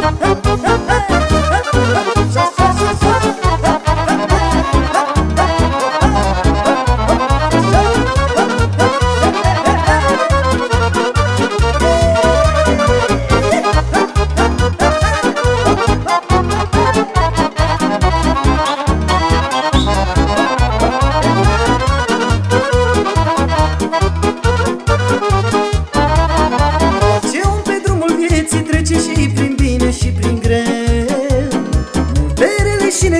¡Ah!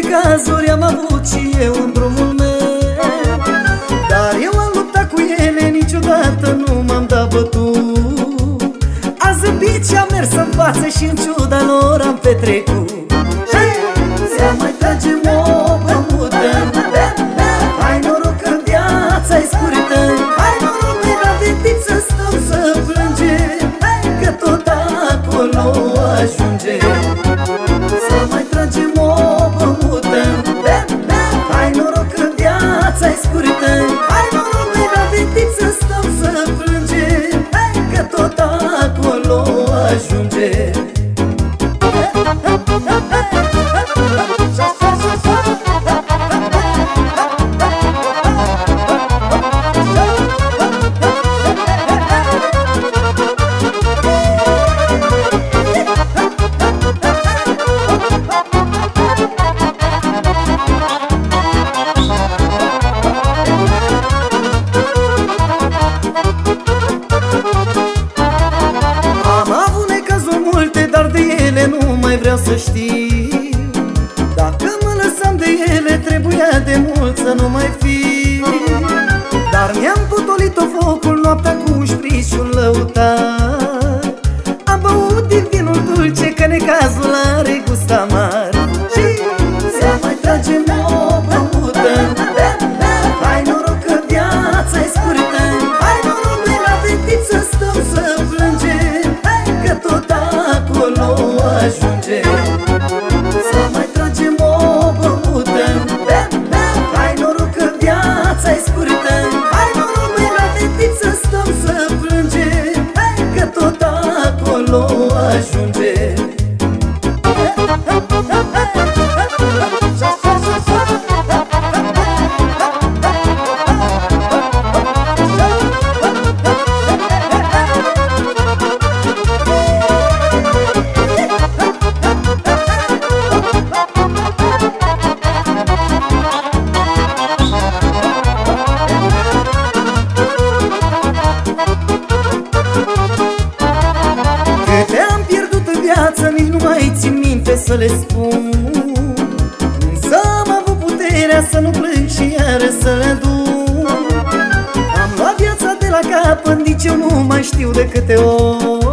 Necazuri am avut și eu în drumul meu. Dar eu am luptat cu ele, niciodată nu m-am dat bătut. A zâmbit și am mers în față și în ciuda lor am petrecut nós um beijo să știu. Dacă mă lăsam de ele, trebuia de mult să nu mai fiu life ajunge să le spun. Însă am avut puterea să nu plâng și iară să le duc. Am luat viața de la capăt, nici eu nu mai știu de câte ori